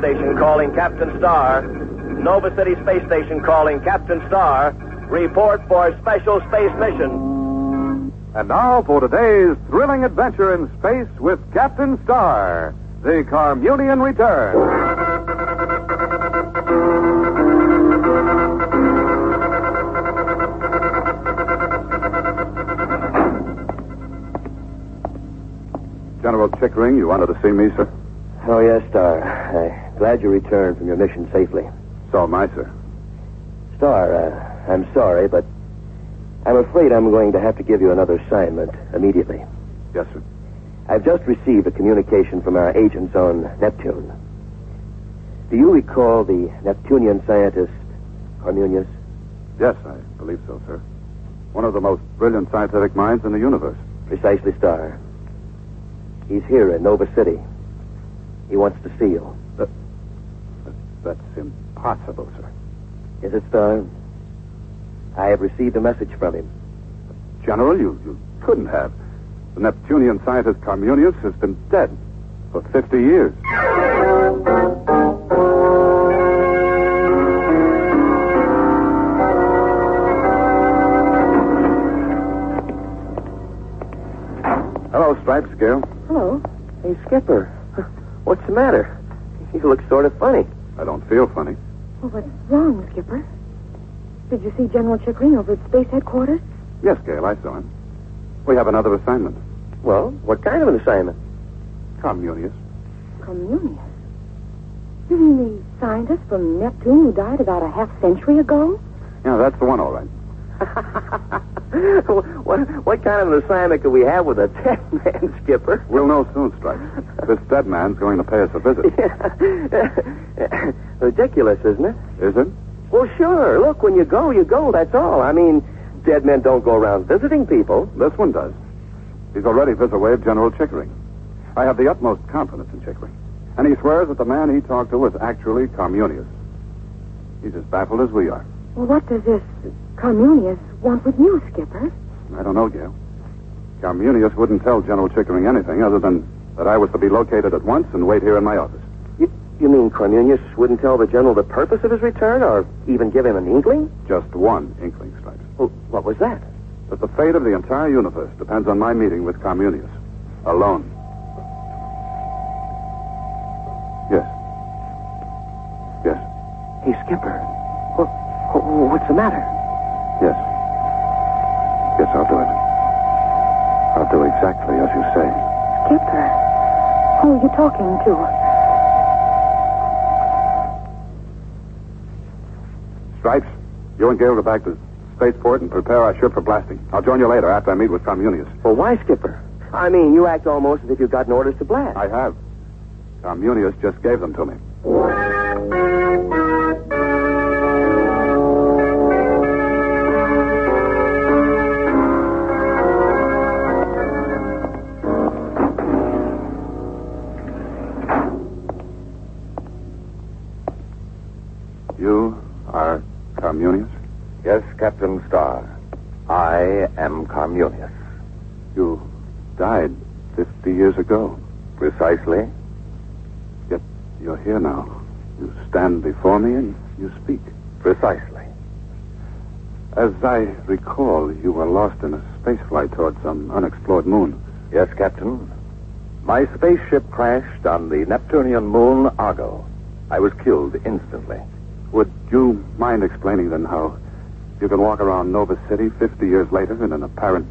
Nova City Space Station calling Captain Star. Nova City Space Station calling Captain Star. Report for special space mission. And now for today's thrilling adventure in space with Captain Star, the Carmunian return. General Chickering, you wanted to see me, sir? Oh, yes, Star. Glad you returned from your mission safely. So am I, sir. Star, uh, I'm sorry, but I'm afraid I'm going to have to give you another assignment immediately. Yes, sir. I've just received a communication from our agents on Neptune. Do you recall the Neptunian scientist, Carmunius? Yes, I believe so, sir. One of the most brilliant scientific minds in the universe. Precisely, Star. He's here in Nova City. He wants to see you. That, that's impossible, sir. Is it, Star? I have received a message from him. General, you, you couldn't have. The Neptunian scientist Carmunius has been dead for 50 years. Hello, Stripes, Gail. Hello. Hey, Skipper. What's the matter? You look sort of funny. I don't feel funny. Well, what's wrong, Skipper? Did you see General Chickering over at space headquarters? Yes, Gail, I saw him. We have another assignment. Well, what kind of an assignment? Carmunius. Communius. You mean the scientist from Neptune who died about a half century ago? Yeah, that's the one, all right. what, what kind of an assignment could we have with a dead man, Skipper? We'll know soon, Stripes. this dead man's going to pay us a visit. Ridiculous, isn't it? Is it? Well, sure. Look, when you go, you go. That's all. I mean, dead men don't go around visiting people. This one does. He's already visited General Chickering. I have the utmost confidence in Chickering. And he swears that the man he talked to was actually Carmunius. He's as baffled as we are. Well, what does this Communius want with you, Skipper? I don't know, Gail. Carmunius wouldn't tell General Chickering anything other than that I was to be located at once and wait here in my office. You, you mean Cornelius wouldn't tell the general the purpose of his return, or even give him an inkling? Just one inkling, Stripes. Well, what was that? That the fate of the entire universe depends on my meeting with Carmunius. Alone. And Gail go back to spaceport and prepare our ship for blasting. I'll join you later after I meet with Communius. Well, why, Skipper? I mean, you act almost as if you've gotten orders to blast. I have. Communius just gave them to me. 50 ago. Precisely. Yet you're here now. You stand before me and you speak. Precisely. As I recall, you were lost in a space flight toward some unexplored moon. Yes, Captain. My spaceship crashed on the Neptunian moon Argo. I was killed instantly. Would you mind explaining then how you can walk around Nova City 50 years later in an apparent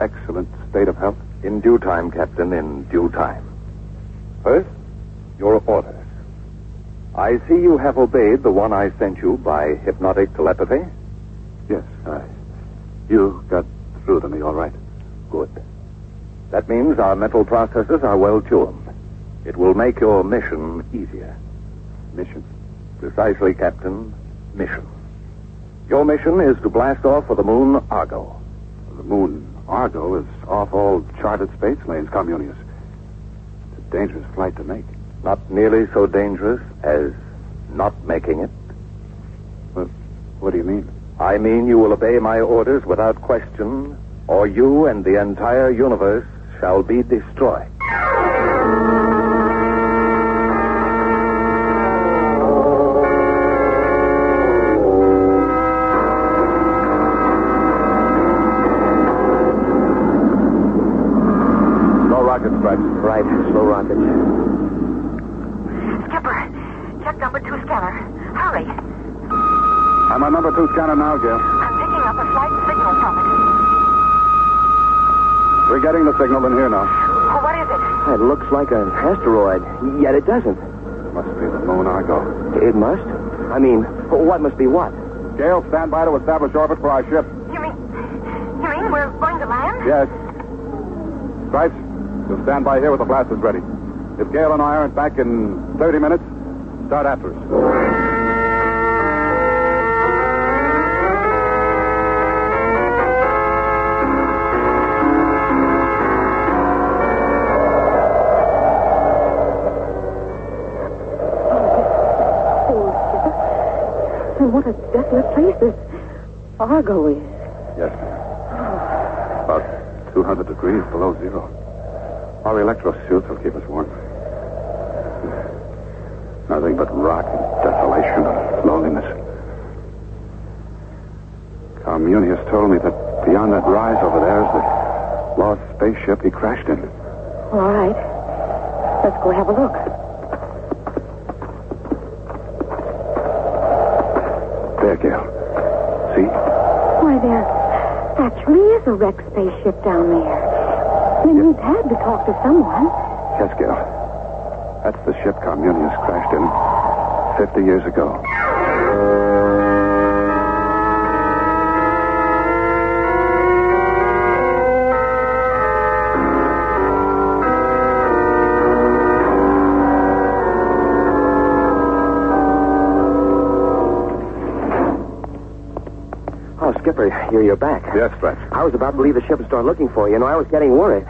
excellent state of health? In due time, Captain, in due time. First, your orders. I see you have obeyed the one I sent you by hypnotic telepathy. Yes, I. You got through to me all right. Good. That means our mental processes are well tuned. It will make your mission easier. Mission? Precisely, Captain. Mission. Your mission is to blast off for the moon Argo. The moon Argo is off all charted space lanes, Communius. It's a dangerous flight to make. Not nearly so dangerous as not making it. But what do you mean? I mean you will obey my orders without question, or you and the entire universe shall be destroyed. Skipper, check number two scanner. Hurry. I'm on number two scanner now, Gail. I'm picking up a slight signal from it. We're getting the signal in here now. Oh, what is it? It looks like an asteroid, yet it doesn't. It Must be the moon Argo. It must? I mean, what must be what? Gail, stand by to establish orbit for our ship. You mean... You mean we're going to land? Yes. Stripes, you'll stand by here with the blasters ready. If Gail and I aren't back in 30 minutes, start after us. Oh, what a desolate place this Argo is. Yes, ma'am. About 200 degrees below zero. Our electro suits will keep us warm. Nothing but rock and desolation and loneliness. Communius told me that beyond that rise over there is the lost spaceship he crashed in. All right. Let's go have a look. There, Gail. See? Why, there actually is a wrecked spaceship down there. Then he's had to talk to someone. Yes, Gail. That's the ship Communius crashed in 50 years ago. Oh, Skipper, you're, you're back. Yes, Stretch. I was about to leave the ship and start looking for you. You know, I was getting worried.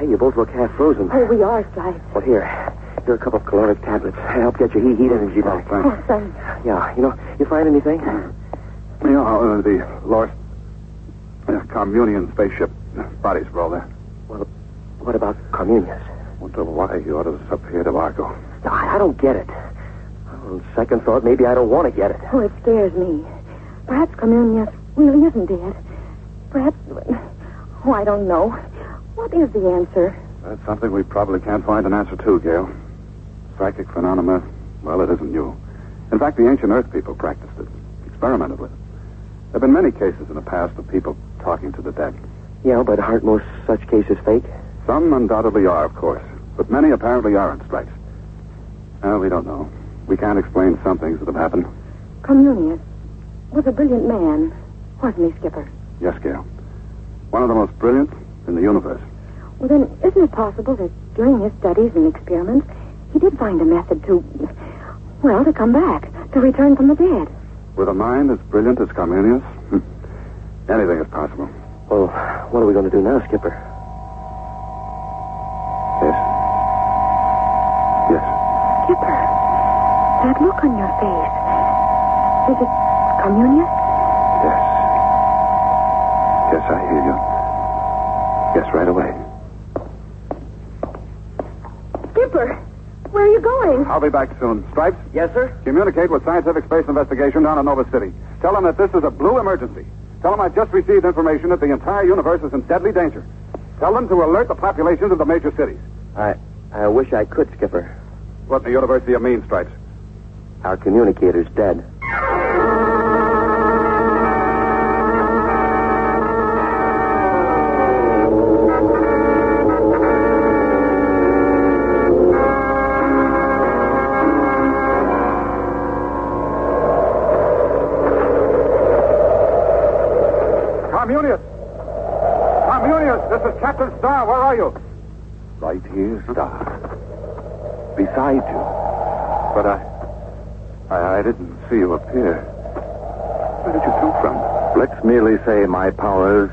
Hey, you both look half frozen. Oh, we are, Stripes. Well, here. Here are a couple of caloric tablets. Help get your heat, heat energy back. thanks. Oh, thanks. Yeah, you know, you find anything? You know, uh, the lost uh, Communion spaceship bodies were all there. Well, what about Communius? Wonder why he ordered us up here to Argo. I, I don't get it. On second thought, maybe I don't want to get it. Oh, it scares me. Perhaps Communius really isn't dead. Perhaps. Oh, I don't know. What is the answer? That's something we probably can't find an answer to, Gail. Psychic phenomena, well, it isn't new. In fact, the ancient Earth people practiced it, experimented with it. There have been many cases in the past of people talking to the dead. Yeah, but aren't most such cases fake? Some undoubtedly are, of course, but many apparently aren't, Stripes. Well, we don't know. We can't explain some things that have happened. Communius was a brilliant man, wasn't he, Skipper? Yes, Gail. One of the most brilliant in the universe. Well, then, isn't it possible that during his studies and experiments, he did find a method to, well, to come back, to return from the dead? With a mind as brilliant as Communius, hmm, anything is possible. Well, what are we going to do now, Skipper? Yes. Yes. Skipper, that look on your face, is it Communius? Yes. Yes, I hear you. Yes, right away. Skipper, where are you going? I'll be back soon. Stripes, Yes, sir? communicate with Scientific Space Investigation down in Nova City. Tell them that this is a blue emergency. Tell them I just received information that the entire universe is in deadly danger. Tell them to alert the populations of the major cities. I I wish I could, Skipper. What in the universe do you mean, Stripes? Our communicator's dead.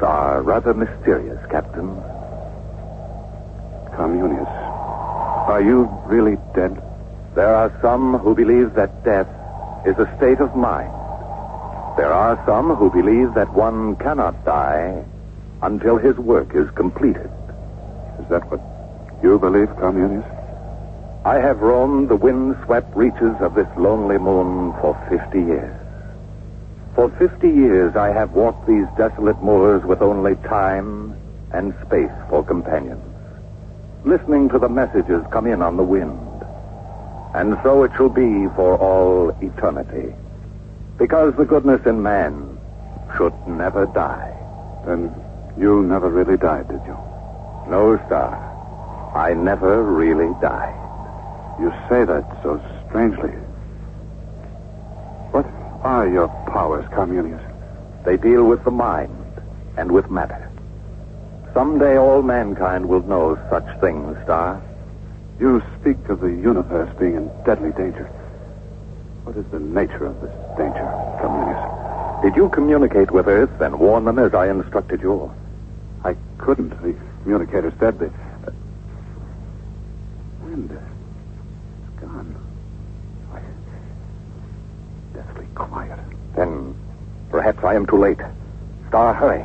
Are rather mysterious, Captain. Communius. Are you really dead? There are some who believe that death is a state of mind. There are some who believe that one cannot die until his work is completed. Is that what you believe, Communius? I have roamed the wind-swept reaches of this lonely moon for 50 years. For 50 years I have walked these desolate moors with only time and space for companions. listening to the messages come in on the wind. And so it shall be for all eternity. Because the goodness in man should never die. Then you never really died, did you? No, Star. I never really died. You say that so strangely. Are your powers, Communius? They deal with the mind and with matter. Someday all mankind will know such things, Star. You speak of the universe being in deadly danger. What is the nature of this danger, Communius? Did you communicate with Earth and warn them as I instructed you? I couldn't. The communicator said the uh, wind is gone. Why, deathly quiet. Then perhaps I am too late. Star, hurry.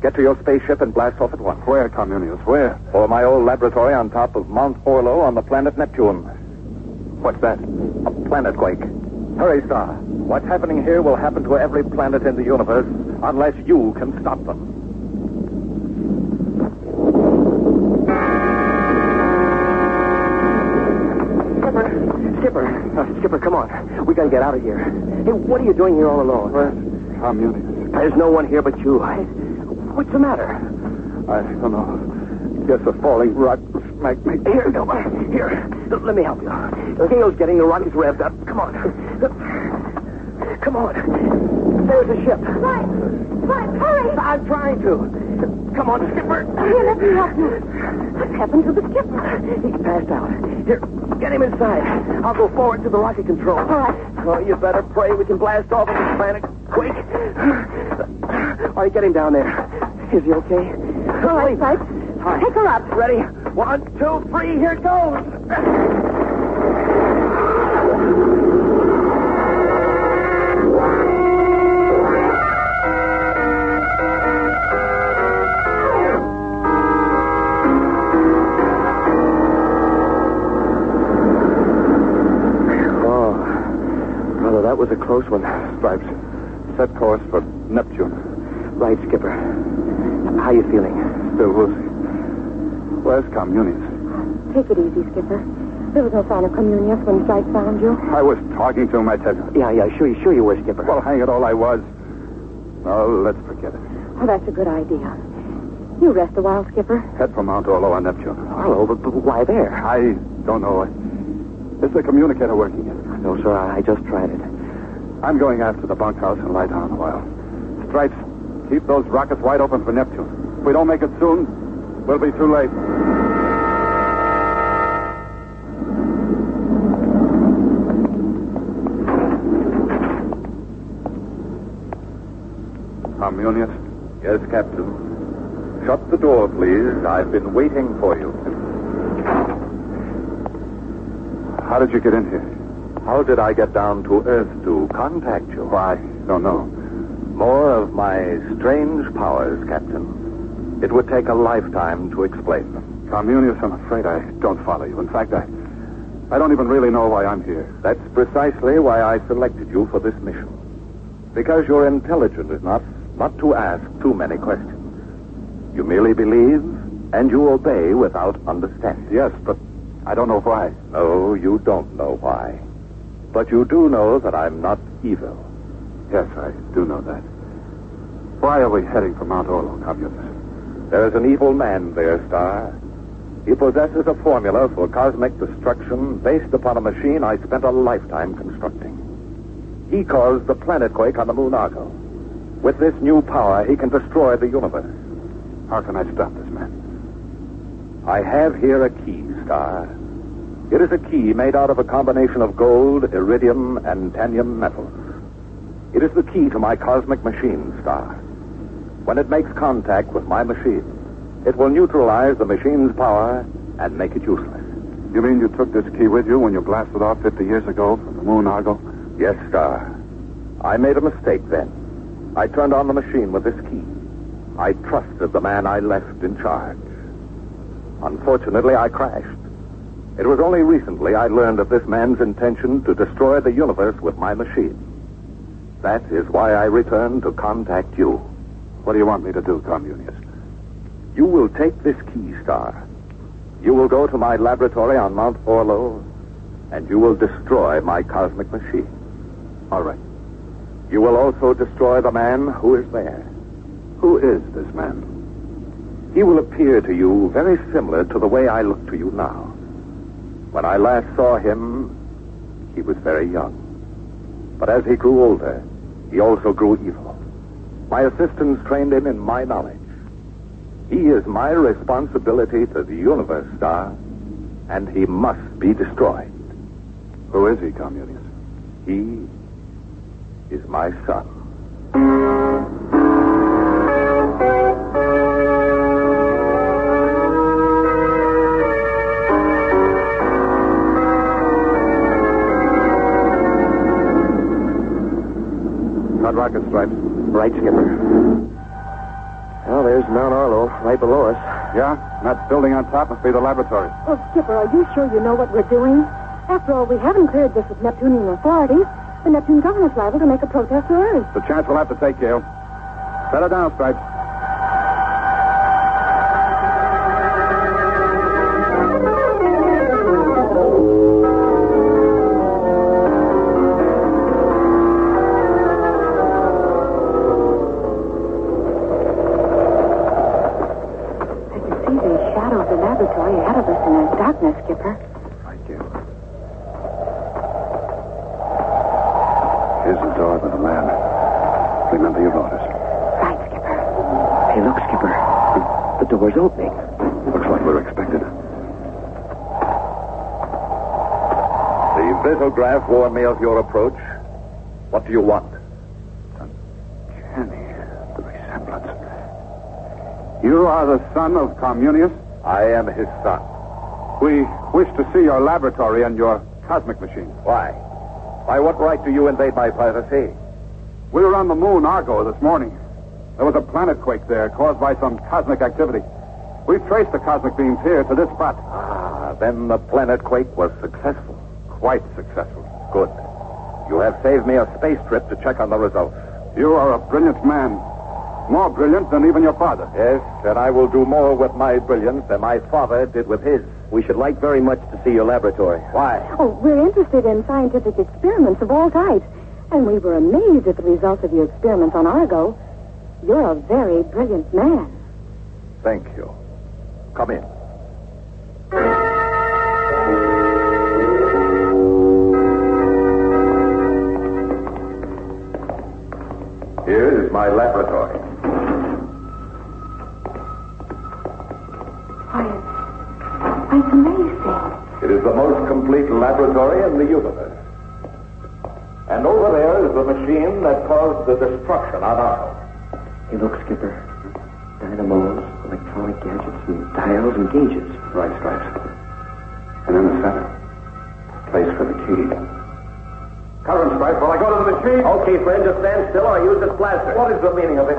Get to your spaceship and blast off at once. Where, Communius? Where? For my old laboratory on top of Mount Orlo on the planet Neptune. What's that? A planet quake. Hurry, Star. What's happening here will happen to every planet in the universe unless you can stop them. Skipper, Skipper, uh, Skipper, come on. We gotta get out of here. Hey, what are you doing here all alone? Where's Communius? There's no one here but you. What's the matter? I don't know. Guess a falling rock smacked me. Here, no, here. Let me help you. Gail's getting the rockets revved up. Come on. Come on. There's the ship. Right. Right, hurry. I'm trying to. Come on, Skipper. Here, let me help you. What's happened to the skipper? He's passed out. Here, get him inside. I'll go forward to the rocket control. All right. Oh, you better pray we can blast off of this planet quick. All right, get him down there. Is he okay? All right, Sykes. All right. Take her up. Ready? One, two, three, here it goes. Brother, that was a close one. Stripes. Set course for Neptune. Right, Skipper. How are you feeling? Still woozy. Where's Communius? Take it easy, Skipper. There was no sign of Communius when Sykes found you. I was talking to him, I tell you. Yeah, yeah, sure, you, sure you were, Skipper. Well, hang it all, I was. No, let's forget it. Oh, that's a good idea. You rest a while, Skipper. Head for Mount Orlo on Neptune. Harlow, but, but why there? I don't know. Is the communicator working yet? No, sir, I, I just tried it. I'm going after the bunkhouse and lie down a while. Stripes, keep those rockets wide open for Neptune. If we don't make it soon, we'll be too late. Communius? Yes, Captain. Shut the door, please. I've been waiting for you. How did you get in here? How did I get down to Earth to contact you? Why, don't know. More of my strange powers, Captain. It would take a lifetime to explain them. Communius, I'm afraid I don't follow you. In fact, I, I don't even really know why I'm here. That's precisely why I selected you for this mission. Because you're intelligent enough not to ask too many questions. You merely believe, and you obey without understanding. Yes, but I don't know why. No, you don't know why. But you do know that I'm not evil. Yes, I do know that. Why are we heading for Mount Orlo, Communius? There is an evil man there, Star. He possesses a formula for cosmic destruction based upon a machine I spent a lifetime constructing. He caused the planet quake on the moon Argo. With this new power, he can destroy the universe. How can I stop this man? I have here a key, Star. It is a key made out of a combination of gold, iridium, and tanium metals. It is the key to my cosmic machine, Star. When it makes contact with my machine, it will neutralize the machine's power and make it useless. You mean you took this key with you when you blasted off 50 years ago from the moon Argo? Yes, Star. I made a mistake then. I turned on the machine with this key. I trusted the man I left in charge. Unfortunately, I crashed. It was only recently I learned of this man's intention to destroy the universe with my machine. That is why I returned to contact you. What do you want me to do, Communius? You will take this key, Star. You will go to my laboratory on Mount Orlo, and you will destroy my cosmic machine. All right. You will also destroy the man who is there. Who is this man? He will appear to you very similar to the way I look to you now. When I last saw him, he was very young. But as he grew older, he also grew evil. My assistants trained him in my knowledge. He is my responsibility to the universe, Star, and he must be destroyed. Who is he, Communius? He is my son. Hot stripes. Right, Skipper. Well, there's Mount Arlo right below us. Yeah? And that building on top must be the laboratory. Oh, Skipper, are you sure you know what we're doing? After all, we haven't cleared this with Neptunian authorities. The Neptune government's liable to make a protest to Earth. The chance we'll have to take, Gail. Set her down, Stripes. Visograph warned me of your approach. What do you want? Kenny, the resemblance. You are the son of Communius? I am his son. We wish to see your laboratory and your cosmic machine. Why? By what right do you invade my privacy? We were on the moon, Argo, this morning. There was a planet quake there caused by some cosmic activity. We've traced the cosmic beams here to this spot. Ah, then the planet quake was successful. Quite successful. Good. You have saved me a space trip to check on the results. You are a brilliant man. More brilliant than even your father. Yes, and I will do more with my brilliance than my father did with his. We should like very much to see your laboratory. Why? Oh, we're interested in scientific experiments of all types. And we were amazed at the results of your experiments on Argo. You're a very brilliant man. Thank you. Come in. My laboratory. Why, it's amazing. It is the most complete laboratory in the universe. And over there is the machine that caused the destruction on Argo. Hey, look, Skipper. Dynamos, electronic gadgets, and dials and gauges. Right, Stripes. And in the center, place for the key. Current, Stripes, while I go to the machine. Okay, friend, just stand still or use this blaster. What is the meaning of it?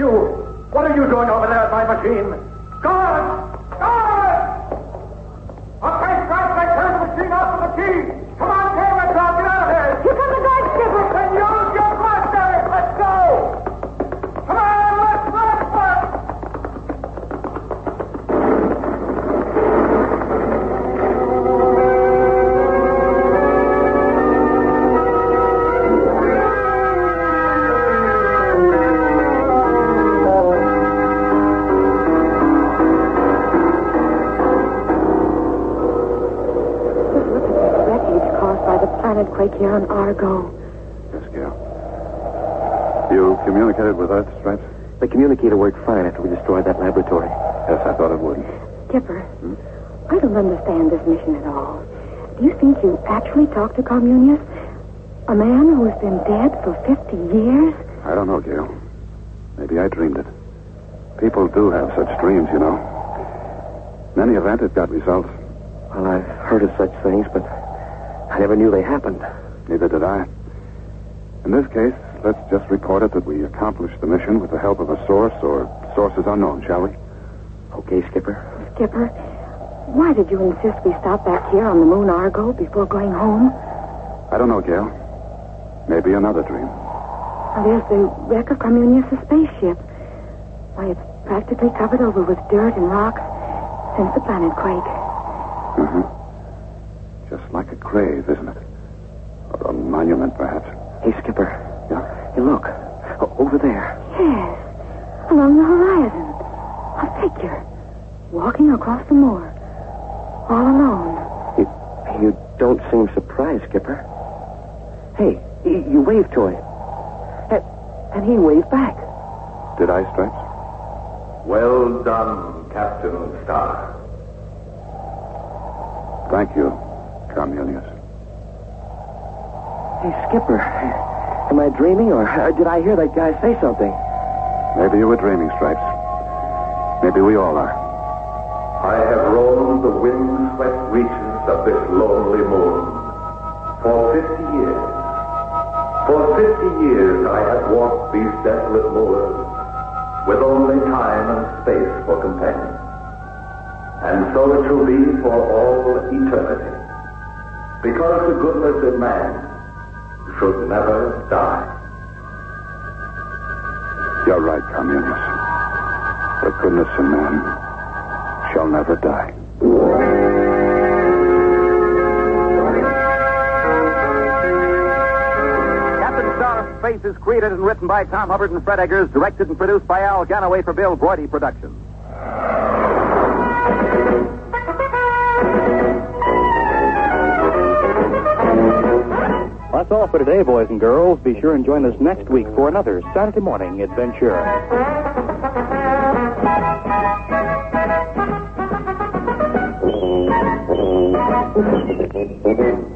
You, what are you doing over there at my machine? Guard! Guard! Okay, Stripes, I turn the machine off the key. The planet here on Argo. Yes, Gail. You communicated with Earth, Stripes? The communicator worked fine after we destroyed that laboratory. Yes, I thought it would. Skipper, hmm? I don't understand this mission at all. Do you think you actually talked to Communius? A man who's been dead for 50 years? I don't know, Gail. Maybe I dreamed it. People do have such dreams, you know. In any event, it got results. Well, I've heard of such things, but I never knew they happened. Neither did I. In this case, let's just report it that we accomplished the mission with the help of a source or sources unknown, shall we? Okay, Skipper. Skipper, why did you insist we stop back here on the moon Argo before going home? I don't know, Gail. Maybe another dream. Now, there's the wreck of Communius' spaceship. Why, it's practically covered over with dirt and rocks. since the planet quake. Uh-huh. Just like a grave, isn't it? Or a monument, perhaps. Hey, Skipper. Yeah? Hey, look. O- over there. Yes, along the horizon. A figure. Walking across the moor. All alone. You, you don't seem surprised, Skipper. Hey, you, you waved to him. And, and he waved back. Did I, Stripes? Well done, Captain Star. Thank you, Communius. Hey, Skipper. Am I dreaming, or uh, did I hear that guy say something? Maybe you were dreaming, Stripes. Maybe we all are. I have roamed the wind-swept reaches of this lonely moon for 50 years. For 50 years I have walked these desolate moors with only time and space for companions. And so it shall be for all eternity. Because the goodness of man should never die. You're right, Communius. The goodness in man shall never die. Captain Star of Space is created and written by Tom Hubbard and Fred Eggers, directed and produced by Al Gannaway for Bill Broidy Productions. That's all for today, boys and girls. Be sure and join us next week for another Saturday morning adventure.